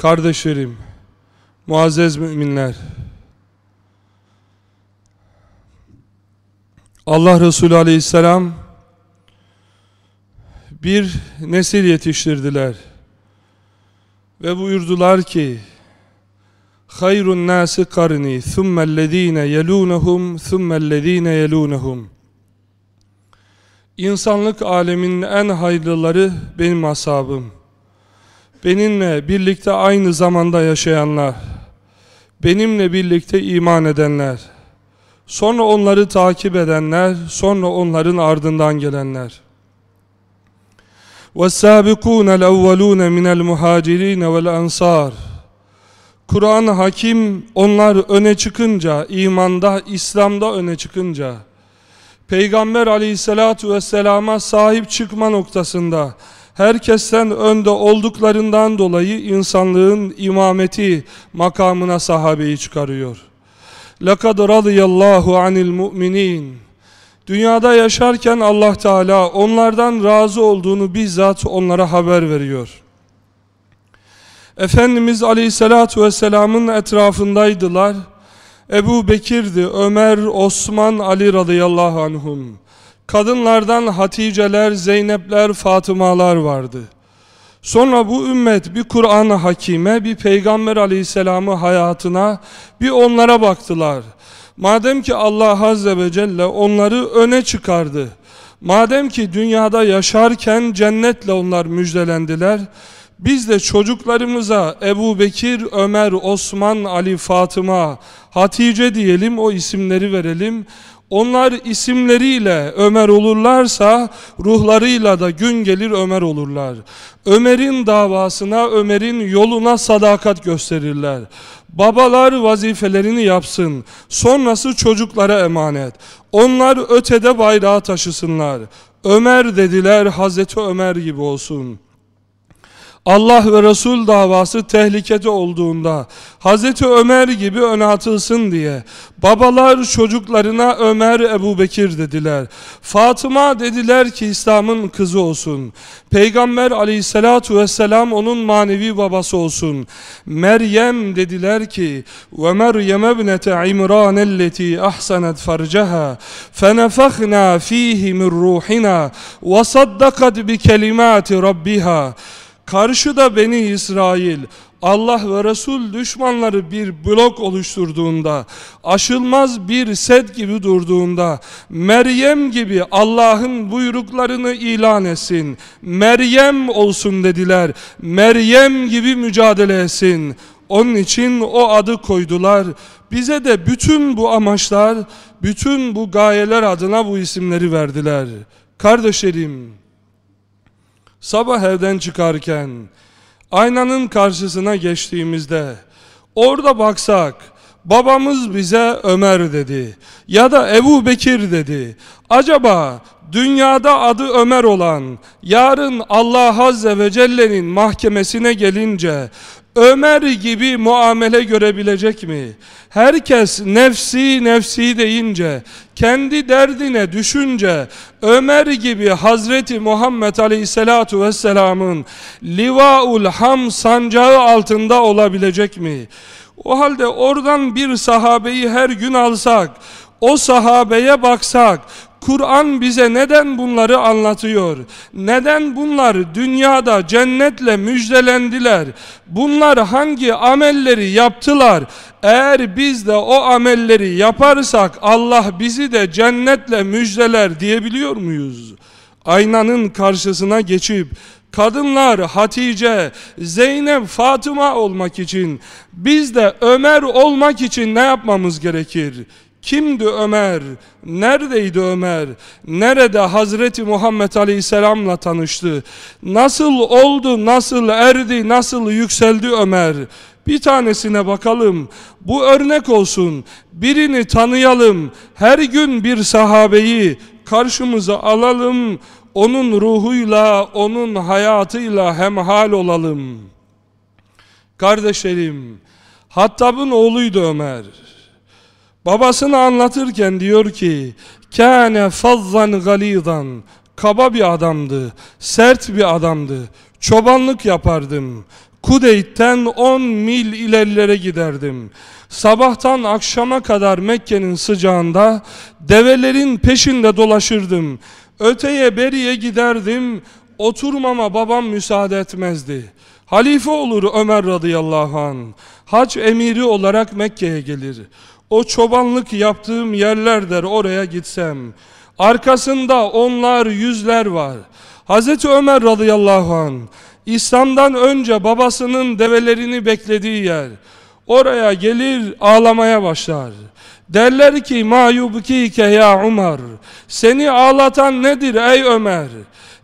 Kardeşlerim, muazzez müminler, Allah Resulü Aleyhisselam bir nesil yetiştirdiler ve buyurdular ki hayrun nasi karni thummellezine yelunhum thummellezine yelunhum İnsanlık aleminin en hayırlıları benim ashabım. Benimle birlikte aynı zamanda yaşayanlar. Benimle birlikte iman edenler. Sonra onları takip edenler, sonra onların ardından gelenler. وَالسَّابِقُونَ الْاَوَّلُونَ مِنَ الْمُهَاجِرِينَ وَالْاَنْصَارِ Kur'an-ı Hakim onlar öne çıkınca, imanda, İslam'da öne çıkınca, Peygamber aleyhissalatu vesselama sahip çıkma noktasında, herkesten önde olduklarından dolayı insanlığın imameti makamına sahabeyi çıkarıyor. لَقَدْ رَضِيَ اللّٰهُ عَنِ الْمُؤْمِنِينَ Dünyada yaşarken Allah Teala onlardan razı olduğunu bizzat onlara haber veriyor. Efendimiz Aleyhisselatü Vesselam'ın etrafındaydılar. Ebu Bekir'di, Ömer, Osman, Ali radıyallahu anhum. Kadınlardan Haticeler, Zeynepler, Fatımalar vardı. Sonra bu ümmet bir Kur'an-ı Hakime, bir Peygamber Aleyhisselam'ı hayatına, bir onlara baktılar. Madem ki Allah Azze ve Celle onları öne çıkardı, madem ki dünyada yaşarken cennetle onlar müjdelendiler, biz de çocuklarımıza Ebu Bekir, Ömer, Osman, Ali, Fatıma, Hatice diyelim, o isimleri verelim. Onlar isimleriyle Ömer olurlarsa ruhlarıyla da gün gelir Ömer olurlar. Ömer'in davasına, Ömer'in yoluna sadakat gösterirler. Babalar vazifelerini yapsın. Sonrası çocuklara emanet. Onlar ötede bayrağı taşısınlar. Ömer dediler Hazreti Ömer gibi olsun.'' Allah ve Resul davası tehlikede olduğunda Hazreti Ömer gibi öne atılsın diye babalar çocuklarına Ömer Ebu Bekir dediler. Fatıma dediler ki İslam'ın kızı olsun. Peygamber aleyhissalatu vesselam onun manevi babası olsun. Meryem dediler ki ve Meryem ebnete İmran elleti ahsanet farcaha fenefahna fihi min ruhina ve saddakat bi kelimati rabbiha Karşıda Beni İsrail Allah ve Resul düşmanları bir blok oluşturduğunda, aşılmaz bir set gibi durduğunda, Meryem gibi Allah'ın buyruklarını ilan etsin, Meryem olsun dediler, Meryem gibi mücadele etsin. Onun için o adı koydular. Bize de bütün bu amaçlar, bütün bu gayeler adına bu isimleri verdiler. Kardeşlerim, sabah evden çıkarken aynanın karşısına geçtiğimizde orada baksak babamız bize Ömer dedi ya da Ebu Bekir dedi. Acaba dünyada adı Ömer olan yarın Allah Azze ve Celle'nin mahkemesine gelince Ömer gibi muamele görebilecek mi? Herkes nefsi nefsi deyince, kendi derdine düşünce, Ömer gibi Hazreti Muhammed Aleyhisselatu Vesselam'ın Livaul Ham sancağı altında olabilecek mi? O halde oradan bir sahabeyi her gün alsak, o sahabeye baksak, Kur'an bize neden bunları anlatıyor? Neden bunlar dünyada cennetle müjdelendiler? Bunlar hangi amelleri yaptılar? Eğer biz de o amelleri yaparsak Allah bizi de cennetle müjdeler diyebiliyor muyuz? Aynanın karşısına geçip kadınlar Hatice, Zeynep, Fatıma olmak için biz de Ömer olmak için ne yapmamız gerekir? Kimdi Ömer? Neredeydi Ömer? Nerede Hazreti Muhammed Aleyhisselam'la tanıştı? Nasıl oldu, nasıl erdi, nasıl yükseldi Ömer? Bir tanesine bakalım. Bu örnek olsun. Birini tanıyalım. Her gün bir sahabeyi karşımıza alalım. Onun ruhuyla, onun hayatıyla hemhal olalım. Kardeşlerim, Hattab'ın oğluydu Ömer. Babasını anlatırken diyor ki kâne fazzan galidan kaba bir adamdı, sert bir adamdı. Çobanlık yapardım. Kudeyt'ten 10 mil ilerilere giderdim. Sabahtan akşama kadar Mekke'nin sıcağında develerin peşinde dolaşırdım. Öteye beriye giderdim. Oturmama babam müsaade etmezdi. Halife olur Ömer radıyallahu an. Hac emiri olarak Mekke'ye gelir. O çobanlık yaptığım yerler der oraya gitsem. Arkasında onlar yüzler var. Hazreti Ömer radıyallahu an İslam'dan önce babasının develerini beklediği yer. Oraya gelir ağlamaya başlar. Derler ki ma yubkike ya Ömer. Seni ağlatan nedir ey Ömer?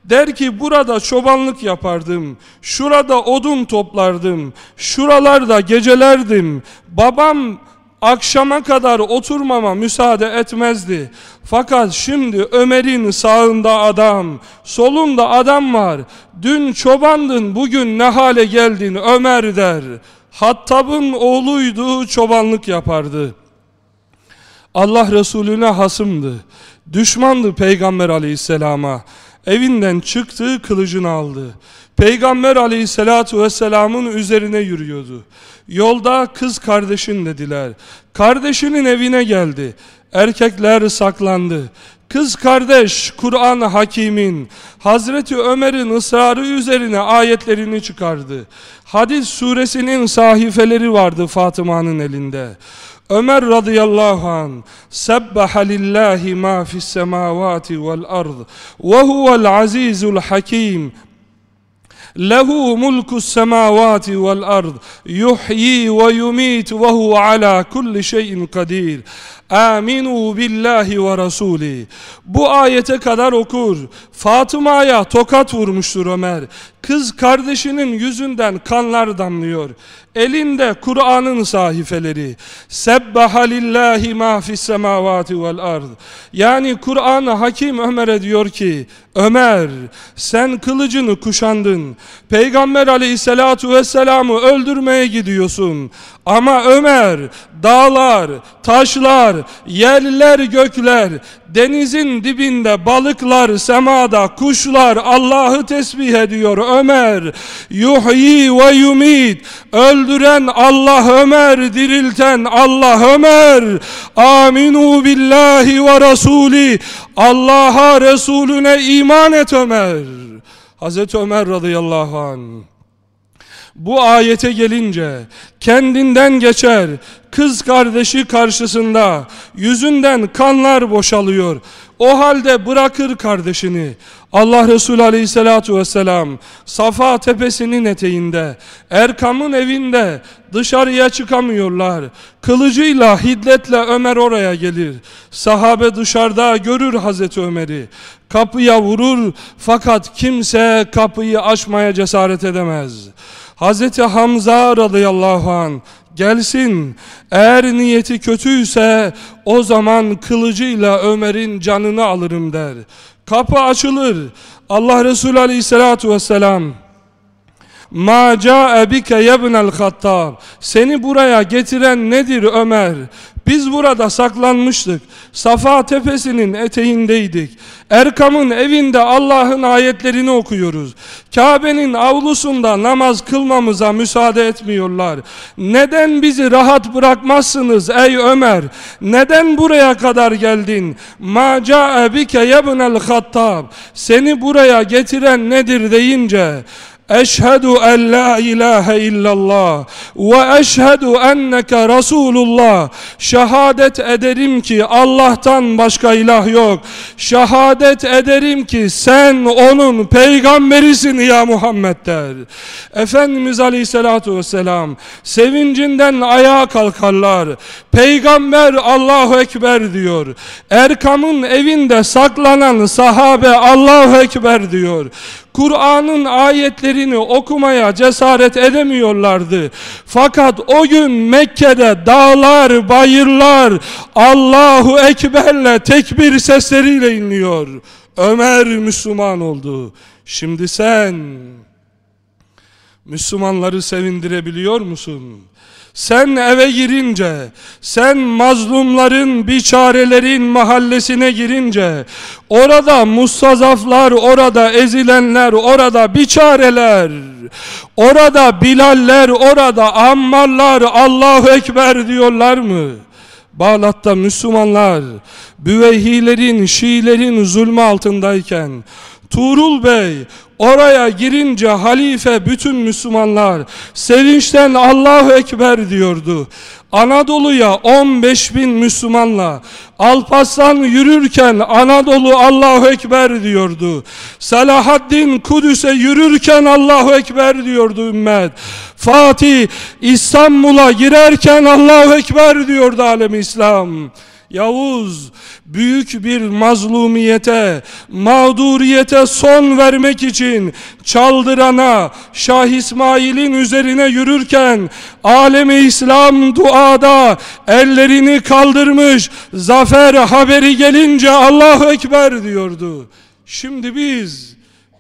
Der ki burada çobanlık yapardım. Şurada odun toplardım. Şuralarda gecelerdim. Babam akşama kadar oturmama müsaade etmezdi. Fakat şimdi Ömer'in sağında adam, solunda adam var. Dün çobandın, bugün ne hale geldin Ömer der. Hattab'ın oğluydu, çobanlık yapardı. Allah Resulüne hasımdı. Düşmandı Peygamber aleyhisselama. Evinden çıktı, kılıcını aldı. Peygamber aleyhissalatu vesselamın üzerine yürüyordu. Yolda kız kardeşin dediler. Kardeşinin evine geldi. Erkekler saklandı. Kız kardeş Kur'an Hakim'in Hazreti Ömer'in ısrarı üzerine ayetlerini çıkardı. Hadis suresinin sahifeleri vardı Fatıma'nın elinde. Ömer radıyallahu an sebbaha lillahi ma fis semavati vel ard ve huvel azizul hakim. Lehu mulku semavati vel ard. Yuhyi ve yumit ve huve ala kulli şeyin kadir. Aminu billahi ve rasuli. Bu ayete kadar okur. Fatıma'ya tokat vurmuştur Ömer. Kız kardeşinin yüzünden kanlar damlıyor. Elinde Kur'an'ın sahifeleri. Sebbaha lillahi ma fis vel ard. Yani Kur'an Hakim Ömer'e diyor ki Ömer sen kılıcını kuşandın. Peygamber aleyhissalatu vesselam'ı öldürmeye gidiyorsun. Ama Ömer dağlar, taşlar, yerler, gökler, denizin dibinde balıklar, semada, kuşlar Allah'ı tesbih ediyor Ömer. Yuhyi ve yumit. Öldüren Allah Ömer, dirilten Allah Ömer. Aminu billahi ve rasuli. Allah'a, Resulüne iman et Ömer. Hazreti Ömer radıyallahu anh. Bu ayete gelince kendinden geçer kız kardeşi karşısında yüzünden kanlar boşalıyor. O halde bırakır kardeşini. Allah Resulü aleyhissalatu vesselam Safa tepesinin eteğinde Erkam'ın evinde dışarıya çıkamıyorlar. Kılıcıyla hiddetle Ömer oraya gelir. Sahabe dışarıda görür Hazreti Ömer'i. Kapıya vurur fakat kimse kapıyı açmaya cesaret edemez. Hazreti Hamza radıyallahu an gelsin. Eğer niyeti kötüyse o zaman kılıcıyla Ömer'in canını alırım der. Kapı açılır. Allah Resulü aleyhissalatu vesselam Ma ca'e bike yebnel hattab Seni buraya getiren nedir Ömer? Biz burada saklanmıştık. Safa tepesinin eteğindeydik. Erkam'ın evinde Allah'ın ayetlerini okuyoruz. Kabe'nin avlusunda namaz kılmamıza müsaade etmiyorlar. Neden bizi rahat bırakmazsınız ey Ömer? Neden buraya kadar geldin? Ma ca'e bike yebnel hattab Seni buraya getiren nedir deyince Eşhedü en la ilahe illallah ve eşhedü enneke Resulullah. Şehadet ederim ki Allah'tan başka ilah yok. Şehadet ederim ki sen onun peygamberisin ya Muhammed der. Efendimiz Aleyhisselatü Vesselam sevincinden ayağa kalkarlar. Peygamber Allahu Ekber diyor. Erkam'ın evinde saklanan sahabe Allahu Ekber diyor. Kur'an'ın ayetlerini okumaya cesaret edemiyorlardı. Fakat o gün Mekke'de dağlar, bayırlar Allahu Ekber'le tekbir sesleriyle inliyor. Ömer Müslüman oldu. Şimdi sen Müslümanları sevindirebiliyor musun? Sen eve girince, sen mazlumların, biçarelerin mahallesine girince, orada mustazaflar, orada ezilenler, orada biçareler, orada bilaller, orada ammarlar, Allahu Ekber diyorlar mı? Bağlat'ta Müslümanlar, Büveyhilerin, Şiilerin zulmü altındayken, Tuğrul Bey oraya girince halife bütün Müslümanlar sevinçten Allahu Ekber diyordu. Anadolu'ya 15 bin Müslümanla Alparslan yürürken Anadolu Allahu Ekber diyordu. Selahaddin Kudüs'e yürürken Allahu Ekber diyordu ümmet. Fatih İstanbul'a girerken Allahu Ekber diyordu alem İslam. Yavuz büyük bir mazlumiyete, mağduriyete son vermek için çaldırana Şah İsmail'in üzerine yürürken alemi İslam duada ellerini kaldırmış zafer haberi gelince Allahu Ekber diyordu. Şimdi biz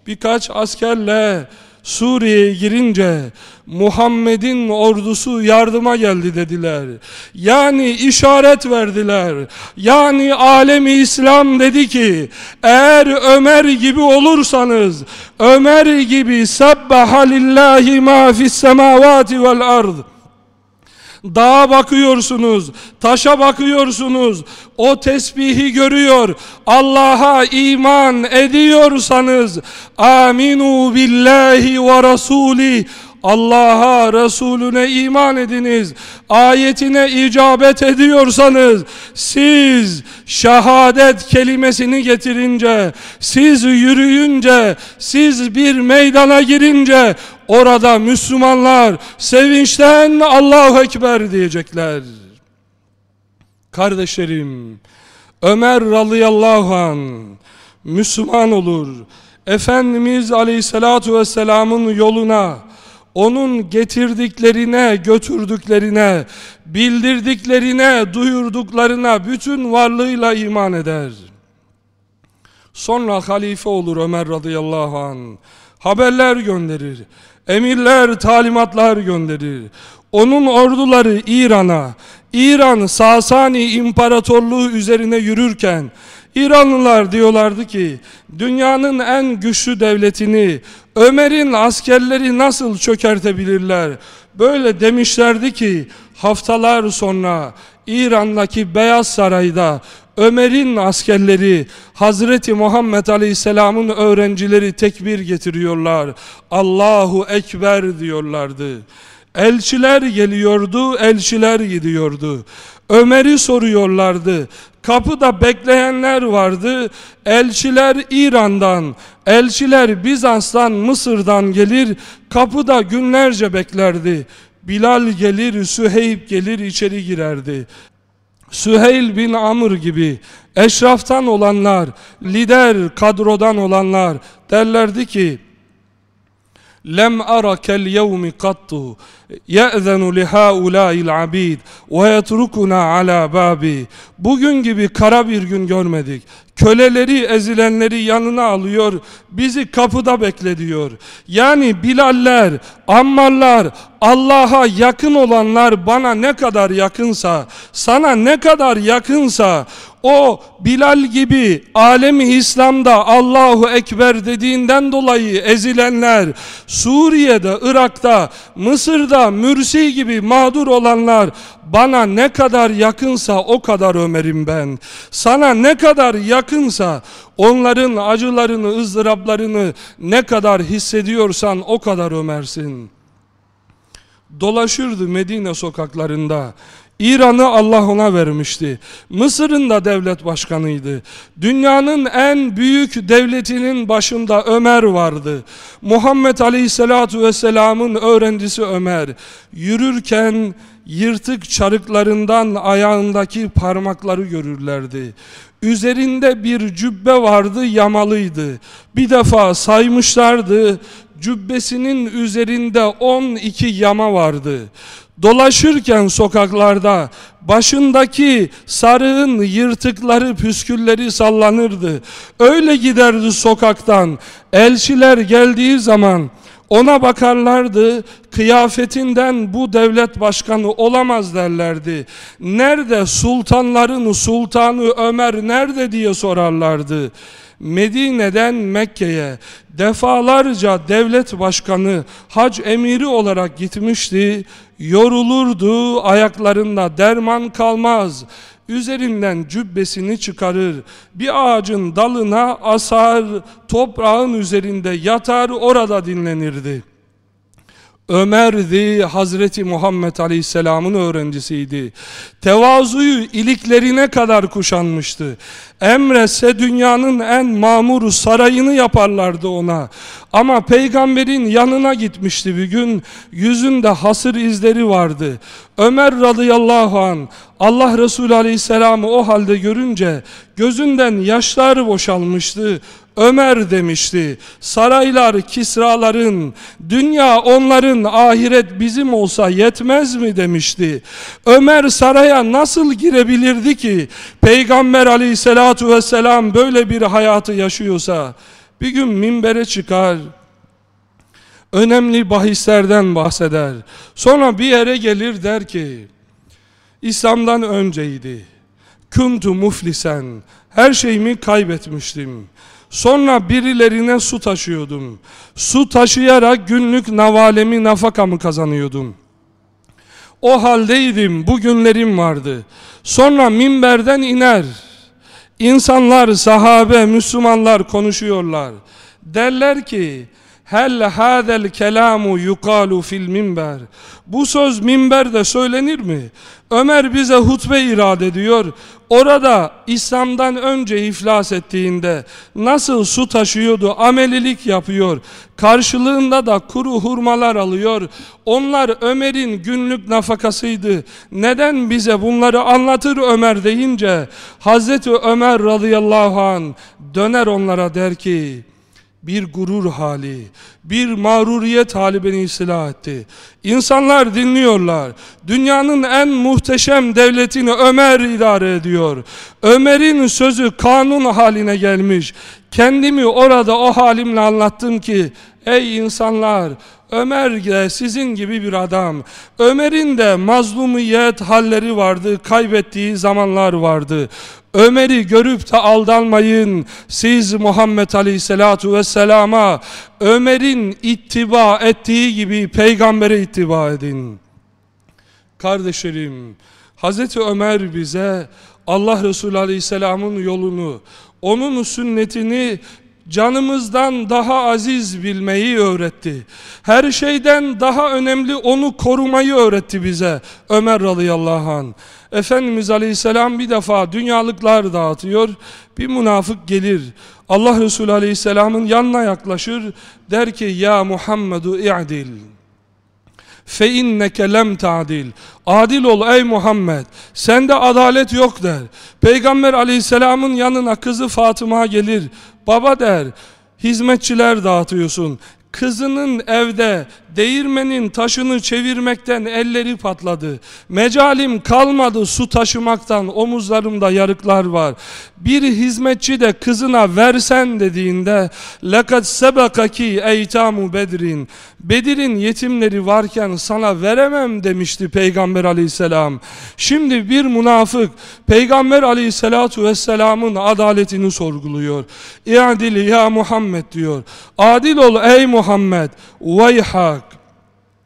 birkaç askerle Suriye'ye girince Muhammed'in ordusu yardıma geldi dediler. Yani işaret verdiler. Yani alemi İslam dedi ki eğer Ömer gibi olursanız Ömer gibi sebbaha lillahi ma fis semavati vel ard Dağa bakıyorsunuz, taşa bakıyorsunuz, o tesbihi görüyor. Allah'a iman ediyorsanız, aminu billahi ve rasuli Allah'a, Resulüne iman ediniz. Ayetine icabet ediyorsanız siz şehadet kelimesini getirince, siz yürüyünce, siz bir meydana girince orada Müslümanlar sevinçten Allahu Ekber diyecekler. Kardeşlerim, Ömer radıyallahu an Müslüman olur. Efendimiz aleyhissalatu vesselamın yoluna onun getirdiklerine, götürdüklerine, bildirdiklerine, duyurduklarına bütün varlığıyla iman eder. Sonra halife olur Ömer radıyallahu an. Haberler gönderir. Emirler, talimatlar gönderir. Onun orduları İran'a, İran Sasani İmparatorluğu üzerine yürürken İranlılar diyorlardı ki dünyanın en güçlü devletini Ömer'in askerleri nasıl çökertebilirler? Böyle demişlerdi ki haftalar sonra İran'daki Beyaz Saray'da Ömer'in askerleri Hazreti Muhammed Aleyhisselam'ın öğrencileri tekbir getiriyorlar. Allahu Ekber diyorlardı. Elçiler geliyordu, elçiler gidiyordu. Ömer'i soruyorlardı. Kapıda bekleyenler vardı. Elçiler İran'dan, elçiler Bizans'tan, Mısır'dan gelir. Kapıda günlerce beklerdi. Bilal gelir, Süheyb gelir içeri girerdi. Süheyl bin Amr gibi eşraftan olanlar, lider kadrodan olanlar derlerdi ki kel yevmi kattu ye'zenu lihaulâil abid ve yetrukuna ala babi. Bugün gibi kara bir gün görmedik. Köleleri ezilenleri yanına alıyor bizi kapıda bekle diyor. Yani Bilaller Ammarlar Allah'a yakın olanlar bana ne kadar yakınsa sana ne kadar yakınsa o Bilal gibi alemi İslam'da Allahu Ekber dediğinden dolayı ezilenler Suriye'de, Irak'ta, Mısır'da Mürsi gibi mağdur olanlar bana ne kadar yakınsa o kadar Ömer'im ben. Sana ne kadar yakınsa onların acılarını, ızdıraplarını ne kadar hissediyorsan o kadar Ömer'sin. Dolaşırdı Medine sokaklarında. İran'ı Allah ona vermişti. Mısır'ın da devlet başkanıydı. Dünyanın en büyük devletinin başında Ömer vardı. Muhammed Aleyhisselatu Vesselam'ın öğrencisi Ömer. Yürürken yırtık çarıklarından ayağındaki parmakları görürlerdi. Üzerinde bir cübbe vardı yamalıydı. Bir defa saymışlardı. Cübbesinin üzerinde 12 yama vardı. Dolaşırken sokaklarda başındaki sarığın yırtıkları püskülleri sallanırdı. Öyle giderdi sokaktan. Elçiler geldiği zaman Ona bakarlardı, kıyafetinden bu devlet başkanı olamaz derlerdi. Nerede sultanların sultanı Ömer nerede diye sorarlardı. Medine'den Mekke'ye defalarca devlet başkanı hac emiri olarak gitmişti. Yorulurdu ayaklarında derman kalmaz. Üzerinden cübbesini çıkarır. Bir ağacın dalına asar, toprağın üzerinde yatar orada dinlenirdi. Ömer'di Hazreti Muhammed Aleyhisselam'ın öğrencisiydi. Tevazuyu iliklerine kadar kuşanmıştı. Emrese dünyanın en mamur sarayını yaparlardı ona. Ama peygamberin yanına gitmişti bir gün. Yüzünde hasır izleri vardı. Ömer radıyallahu an Allah Resulü aleyhisselamı o halde görünce gözünden yaşlar boşalmıştı. Ömer demişti. Saraylar Kisraların, dünya onların, ahiret bizim olsa yetmez mi demişti. Ömer saraya nasıl girebilirdi ki? Peygamber aleyhissalatu vesselam böyle bir hayatı yaşıyorsa bir gün minbere çıkar, önemli bahislerden bahseder. Sonra bir yere gelir der ki, İslam'dan önceydi. Kuntu muflisen, her şeyimi kaybetmiştim. Sonra birilerine su taşıyordum. Su taşıyarak günlük navalemi nafakamı kazanıyordum. O haldeydim, bu günlerim vardı. Sonra minberden iner. İnsanlar, sahabe, Müslümanlar konuşuyorlar. Derler ki, Hel hadel kelamu yukalu fil minber. Bu söz minberde söylenir mi? Ömer bize hutbe irade ediyor. Orada İslam'dan önce iflas ettiğinde nasıl su taşıyordu, amelilik yapıyor. Karşılığında da kuru hurmalar alıyor. Onlar Ömer'in günlük nafakasıydı. Neden bize bunları anlatır Ömer deyince Hazreti Ömer radıyallahu an döner onlara der ki bir gurur hali, bir mağruriyet hali beni ıslah etti. İnsanlar dinliyorlar. Dünyanın en muhteşem devletini Ömer idare ediyor. Ömer'in sözü kanun haline gelmiş. Kendimi orada o halimle anlattım ki, ey insanlar, Ömer de sizin gibi bir adam. Ömer'in de mazlumiyet halleri vardı, kaybettiği zamanlar vardı. Ömer'i görüp de aldanmayın. Siz Muhammed Aleyhisselatu Vesselam'a Ömer'in ittiba ettiği gibi peygambere ittiba edin. Kardeşlerim, Hazreti Ömer bize Allah Resulü Aleyhisselam'ın yolunu, onun sünnetini canımızdan daha aziz bilmeyi öğretti. Her şeyden daha önemli onu korumayı öğretti bize Ömer radıyallahu anh. Efendimiz aleyhisselam bir defa dünyalıklar dağıtıyor. Bir münafık gelir. Allah Resulü aleyhisselamın yanına yaklaşır. Der ki ya Muhammedu i'dil. Fe inneke lem ta'dil. Adil ol ey Muhammed. Sende adalet yok der. Peygamber aleyhisselamın yanına kızı Fatıma gelir. Baba der. Hizmetçiler dağıtıyorsun. Kızının evde değirmenin taşını çevirmekten elleri patladı. Mecalim kalmadı su taşımaktan omuzlarımda yarıklar var. Bir hizmetçi de kızına versen dediğinde لَقَدْ سَبَقَكِ اَيْتَامُ Bedir'in Bedir'in yetimleri varken sana veremem demişti Peygamber aleyhisselam. Şimdi bir münafık Peygamber aleyhissalatu vesselamın adaletini sorguluyor. İadil ya Muhammed diyor. Adil ol ey Muhammed. Veyhak.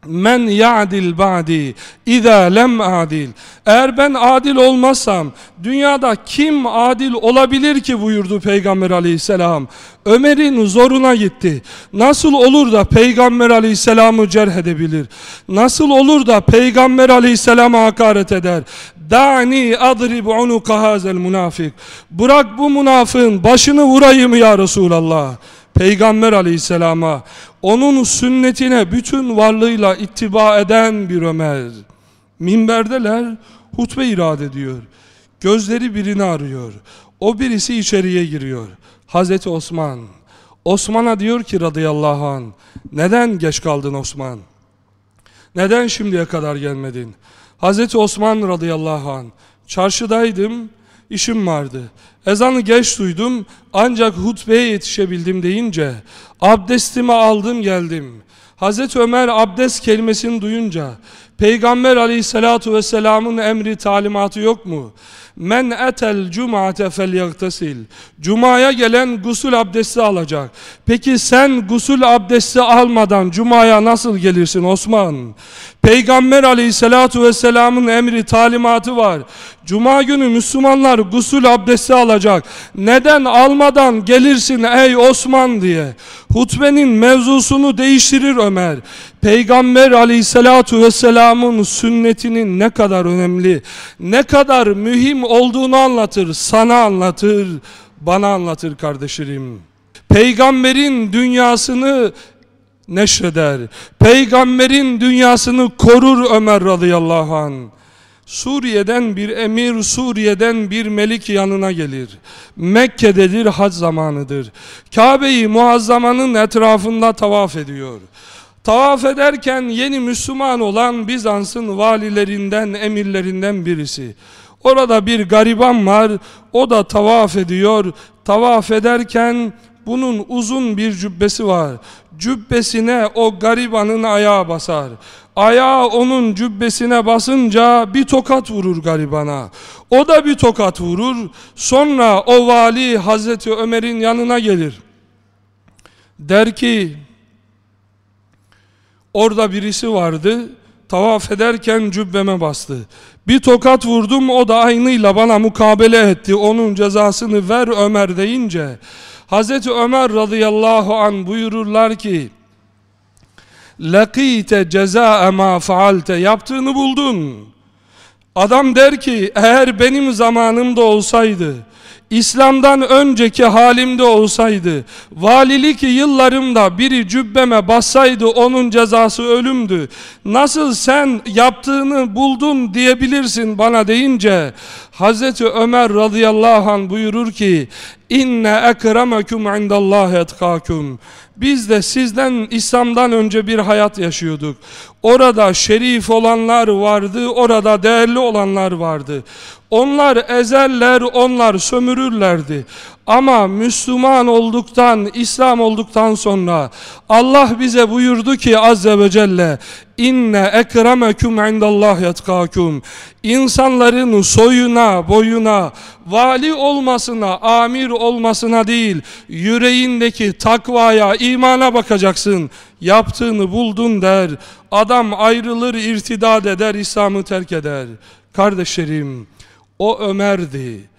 Men ya'dil ba'di İza lem adil. Eğer ben adil olmazsam dünyada kim adil olabilir ki buyurdu Peygamber aleyhisselam? Ömer'in zoruna gitti. Nasıl olur da Peygamber aleyhisselamı cerh edebilir? Nasıl olur da Peygamber aleyhisselama hakaret eder? Da'ni adrib unuka hazel münafik Bırak bu münafığın başını vurayım ya Resulallah Peygamber aleyhisselama, onun sünnetine bütün varlığıyla ittiba eden bir Ömer. Minberdeler, hutbe irade ediyor. Gözleri birini arıyor. O birisi içeriye giriyor. Hazreti Osman. Osman'a diyor ki radıyallahu an, neden geç kaldın Osman? Neden şimdiye kadar gelmedin? Hazreti Osman radıyallahu an, çarşıdaydım, işim vardı. Ezanı geç duydum ancak hutbeye yetişebildim deyince abdestimi aldım geldim. Hazreti Ömer abdest kelimesini duyunca Peygamber aleyhissalatu vesselamın emri talimatı yok mu? Men etel cumate fel yagtesil. Cumaya gelen gusül abdesti alacak. Peki sen gusül abdesti almadan cumaya nasıl gelirsin Osman? Peygamber aleyhissalatu vesselamın emri talimatı var. Cuma günü Müslümanlar gusül abdesti alacak. Neden almadan gelirsin ey Osman diye. Hutbenin mevzusunu değiştirir Ömer. Peygamber aleyhissalatu vesselamın sünnetinin ne kadar önemli, ne kadar mühim olduğunu anlatır. Sana anlatır, bana anlatır kardeşlerim. Peygamberin dünyasını neşreder. Peygamberin dünyasını korur Ömer radıyallahu anh. Suriye'den bir emir, Suriye'den bir melik yanına gelir. Mekke'dedir, hac zamanıdır. Kabe'yi muazzamanın etrafında tavaf ediyor. Tavaf ederken yeni Müslüman olan Bizans'ın valilerinden, emirlerinden birisi. Orada bir gariban var, o da tavaf ediyor. Tavaf ederken bunun uzun bir cübbesi var. Cübbesine o garibanın ayağı basar. Ayağı onun cübbesine basınca bir tokat vurur garibana. O da bir tokat vurur. Sonra o vali Hazreti Ömer'in yanına gelir. Der ki orada birisi vardı. Tavaf ederken cübbeme bastı. Bir tokat vurdum o da aynıyla bana mukabele etti. Onun cezasını ver Ömer deyince Hazreti Ömer radıyallahu an buyururlar ki lakite ceza ma faalte yaptığını buldun. Adam der ki eğer benim zamanımda olsaydı İslam'dan önceki halimde olsaydı, valilik yıllarımda biri cübbeme bassaydı onun cezası ölümdü. Nasıl sen yaptığını buldun diyebilirsin bana deyince, Hazreti Ömer radıyallahu anh buyurur ki, İnne ekremekum indallahi etkakum. Biz de sizden İslam'dan önce bir hayat yaşıyorduk. Orada şerif olanlar vardı, orada değerli olanlar vardı. Onlar ezerler, onlar sömürürlerdi. Ama Müslüman olduktan, İslam olduktan sonra Allah bize buyurdu ki Azze ve Celle inne ekremekum indallah yetkakum insanların soyuna, boyuna, vali olmasına, amir olmasına değil, yüreğindeki takvaya, imana bakacaksın. Yaptığını buldun der. Adam ayrılır, irtidad eder, İslam'ı terk eder. Kardeşlerim, o Ömer'di.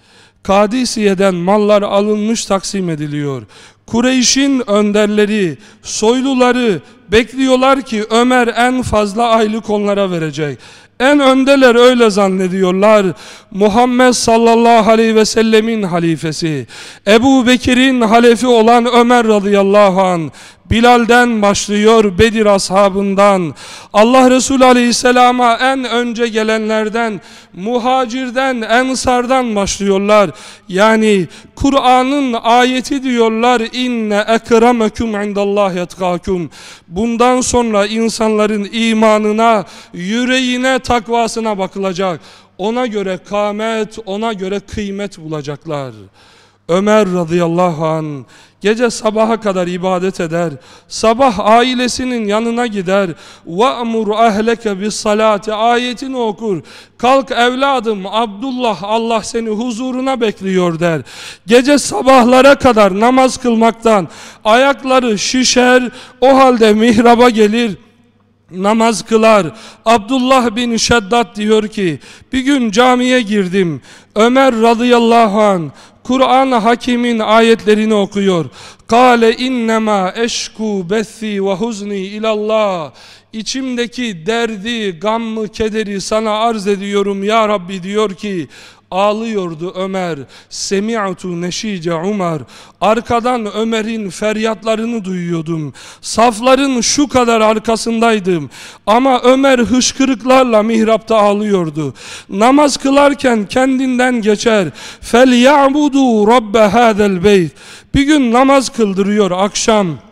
Kadisiye'den mallar alınmış taksim ediliyor. Kureyş'in önderleri, soyluları bekliyorlar ki Ömer en fazla aylık onlara verecek. En öndeler öyle zannediyorlar. Muhammed sallallahu aleyhi ve sellemin halifesi. Ebu Bekir'in halefi olan Ömer radıyallahu an Bilal'den başlıyor Bedir ashabından. Allah Resulü aleyhisselama en önce gelenlerden muhacirden ensardan başlıyorlar. Yani Kur'an'ın ayeti diyorlar inne ekremekum indallah yetkakum bundan sonra insanların imanına yüreğine takvasına bakılacak. Ona göre kâmet ona kıymet kıymet bulacaklar Ömer radıyallahu an gece sabaha kadar ibadet eder. Sabah ailesinin yanına gider. Va'mur ahleke bis salati ayetini okur. Kalk evladım Abdullah Allah seni huzuruna bekliyor der. Gece sabahlara kadar namaz kılmaktan ayakları şişer. O halde mihraba gelir namaz kılar. Abdullah bin Şeddat diyor ki bir gün camiye girdim. Ömer radıyallahu an Kur'an hakimin ayetlerini okuyor. Kale innema eşku bethi ve huzni ilallah. İçimdeki derdi, gammı, kederi sana arz ediyorum ya Rabbi diyor ki ağlıyordu Ömer. Semi'tu neşice Umar. Arkadan Ömer'in feryatlarını duyuyordum. Safların şu kadar arkasındaydım. Ama Ömer hışkırıklarla mihrapta ağlıyordu. Namaz kılarken kendinden geçer. Fel ya'budu rabbe hadel beyt. Bir gün namaz kıldırıyor akşam.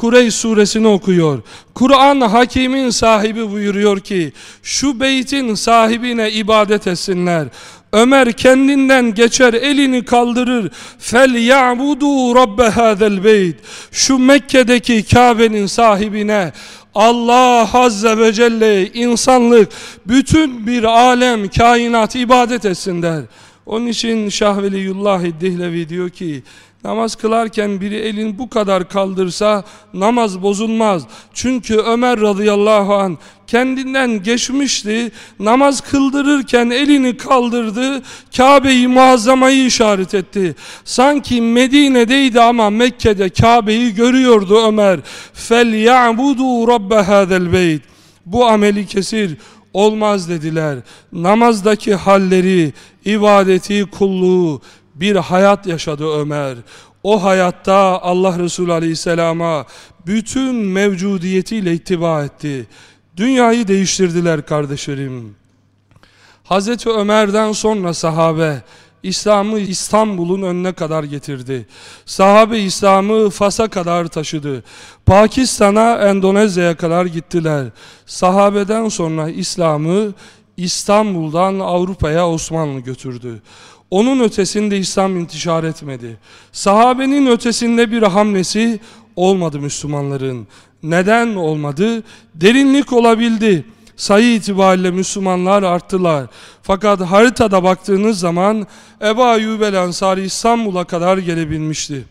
Kureyş suresini okuyor. Kur'an hakimin sahibi buyuruyor ki şu beytin sahibine ibadet etsinler. Ömer kendinden geçer elini kaldırır. Fel ya'budu rabbe hadel beyt. Şu Mekke'deki Kabe'nin sahibine Allah Azze ve Celle insanlık bütün bir alem kainat ibadet etsin der. Onun için Şah Veliyullah Dihlevi diyor ki Namaz kılarken biri elin bu kadar kaldırsa namaz bozulmaz. Çünkü Ömer radıyallahu an kendinden geçmişti. Namaz kıldırırken elini kaldırdı. Kabe'yi muazzamayı işaret etti. Sanki Medine'deydi ama Mekke'de Kabe'yi görüyordu Ömer. Fel ya'budu rabbe hadel beyt. Bu ameli kesir olmaz dediler. Namazdaki halleri, ibadeti, kulluğu, bir hayat yaşadı Ömer. O hayatta Allah Resulü Aleyhisselam'a bütün mevcudiyetiyle ittiba etti. Dünyayı değiştirdiler kardeşlerim. Hazreti Ömer'den sonra sahabe İslam'ı İstanbul'un önüne kadar getirdi. Sahabe İslam'ı Fas'a kadar taşıdı. Pakistan'a, Endonezya'ya kadar gittiler. Sahabeden sonra İslam'ı İstanbul'dan Avrupa'ya Osmanlı götürdü. Onun ötesinde İslam intişar etmedi. Sahabenin ötesinde bir hamlesi olmadı Müslümanların. Neden olmadı? Derinlik olabildi. Sayı itibariyle Müslümanlar arttılar. Fakat haritada baktığınız zaman Ebu Ayyub el Ansari İstanbul'a kadar gelebilmişti.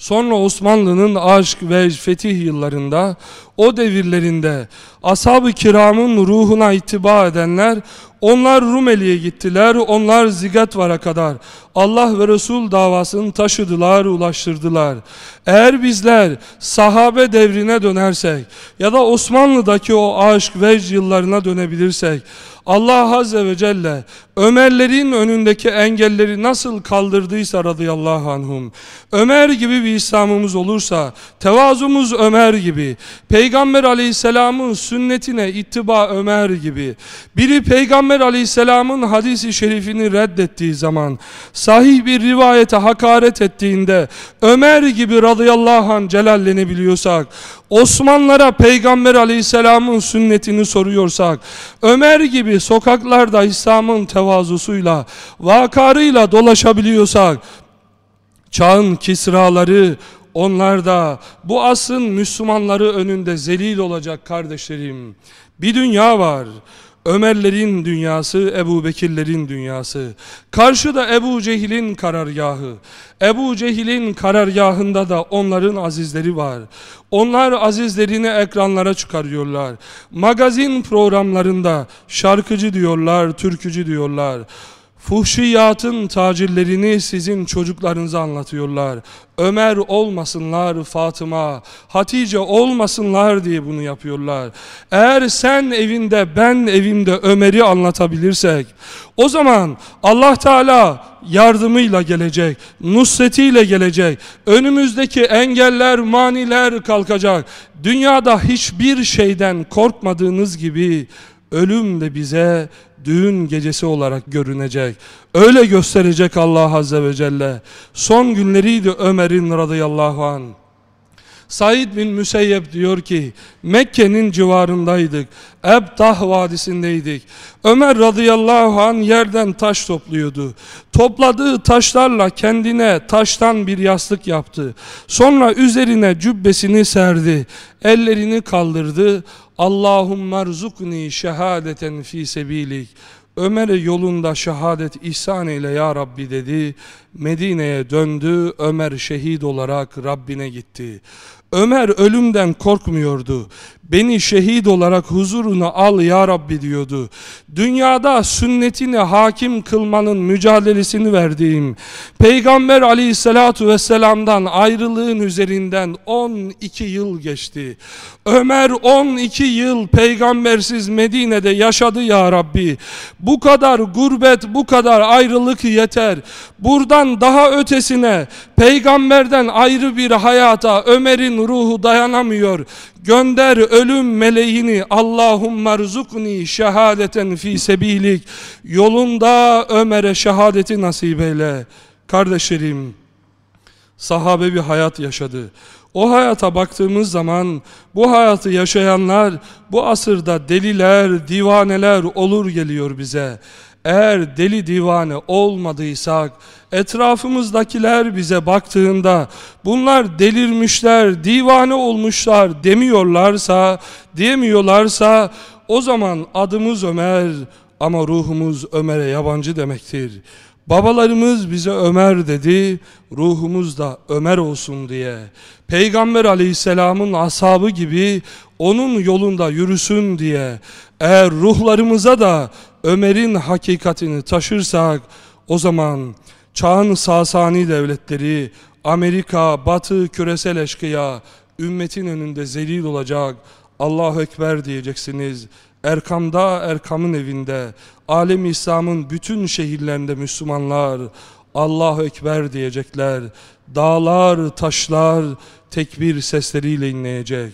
Sonra Osmanlı'nın aşk ve fetih yıllarında, o devirlerinde ashab-ı kiramın ruhuna ittiba edenler, onlar Rumeli'ye gittiler, onlar Zigatvar'a kadar Allah ve Resul davasını taşıdılar, ulaştırdılar. Eğer bizler sahabe devrine dönersek ya da Osmanlı'daki o aşk ve yıllarına dönebilirsek, Allah Azze ve Celle Ömerlerin önündeki engelleri nasıl kaldırdıysa radıyallahu anhum Ömer gibi bir İslam'ımız olursa tevazumuz Ömer gibi Peygamber aleyhisselamın sünnetine ittiba Ömer gibi biri Peygamber aleyhisselamın hadisi şerifini reddettiği zaman sahih bir rivayete hakaret ettiğinde Ömer gibi radıyallahu anh celallenebiliyorsak Osmanlara Peygamber aleyhisselamın sünnetini soruyorsak Ömer gibi sokaklarda İslam'ın tevazusuyla vakarıyla dolaşabiliyorsak çağın kisraları onlar da bu asrın Müslümanları önünde zelil olacak kardeşlerim. Bir dünya var. Ömerlerin dünyası, Ebu Bekirlerin dünyası. Karşıda Ebu Cehil'in karargahı. Ebu Cehil'in karargahında da onların azizleri var. Onlar azizlerini ekranlara çıkarıyorlar. Magazin programlarında şarkıcı diyorlar, türkücü diyorlar. Fuhşiyatın tacirlerini sizin çocuklarınıza anlatıyorlar. Ömer olmasınlar Fatıma, Hatice olmasınlar diye bunu yapıyorlar. Eğer sen evinde ben evimde Ömer'i anlatabilirsek o zaman Allah Teala yardımıyla gelecek, nusretiyle gelecek. Önümüzdeki engeller, maniler kalkacak. Dünyada hiçbir şeyden korkmadığınız gibi ölüm de bize düğün gecesi olarak görünecek. Öyle gösterecek Allah Azze ve Celle. Son günleriydi Ömer'in radıyallahu anh. Said bin Müseyyep diyor ki Mekke'nin civarındaydık. Ebtah vadisindeydik. Ömer radıyallahu an yerden taş topluyordu. Topladığı taşlarla kendine taştan bir yastık yaptı. Sonra üzerine cübbesini serdi. Ellerini kaldırdı. Allahümme rzukni şehadeten fi sebilik. Ömer'e yolunda şehadet ihsan eyle ya Rabbi dedi. Medine'ye döndü. Ömer şehit olarak Rabbine gitti. Ömer ölümden korkmuyordu. Beni şehit olarak huzuruna al ya Rabbi diyordu. Dünyada sünnetini hakim kılmanın mücadelesini verdiğim Peygamber aleyhissalatu vesselam'dan ayrılığın üzerinden 12 yıl geçti. Ömer 12 yıl peygambersiz Medine'de yaşadı ya Rabbi. Bu kadar gurbet, bu kadar ayrılık yeter. Buradan daha ötesine peygamberden ayrı bir hayata Ömer'in ruhu dayanamıyor. Gönder ölüm meleğini Allahümme rızukni şehadeten fi sebilik. Yolunda Ömer'e şehadeti nasip eyle. Kardeşlerim, sahabe bir hayat yaşadı. O hayata baktığımız zaman bu hayatı yaşayanlar bu asırda deliler, divaneler olur geliyor bize. Eğer deli divane olmadıysak, etrafımızdakiler bize baktığında bunlar delirmişler, divane olmuşlar demiyorlarsa, diyemiyorlarsa o zaman adımız Ömer ama ruhumuz Ömer'e yabancı demektir. Babalarımız bize Ömer dedi, ruhumuz da Ömer olsun diye. Peygamber aleyhisselamın ashabı gibi onun yolunda yürüsün diye. Eğer ruhlarımıza da Ömer'in hakikatini taşırsak, o zaman çağın Sasani devletleri, Amerika, Batı, küresel eşkıya, ümmetin önünde zelil olacak. Allahu Ekber diyeceksiniz. Erkam'da, Erkam'ın evinde, alem İslam'ın bütün şehirlerinde Müslümanlar Allahu Ekber diyecekler. Dağlar, taşlar tekbir sesleriyle inleyecek.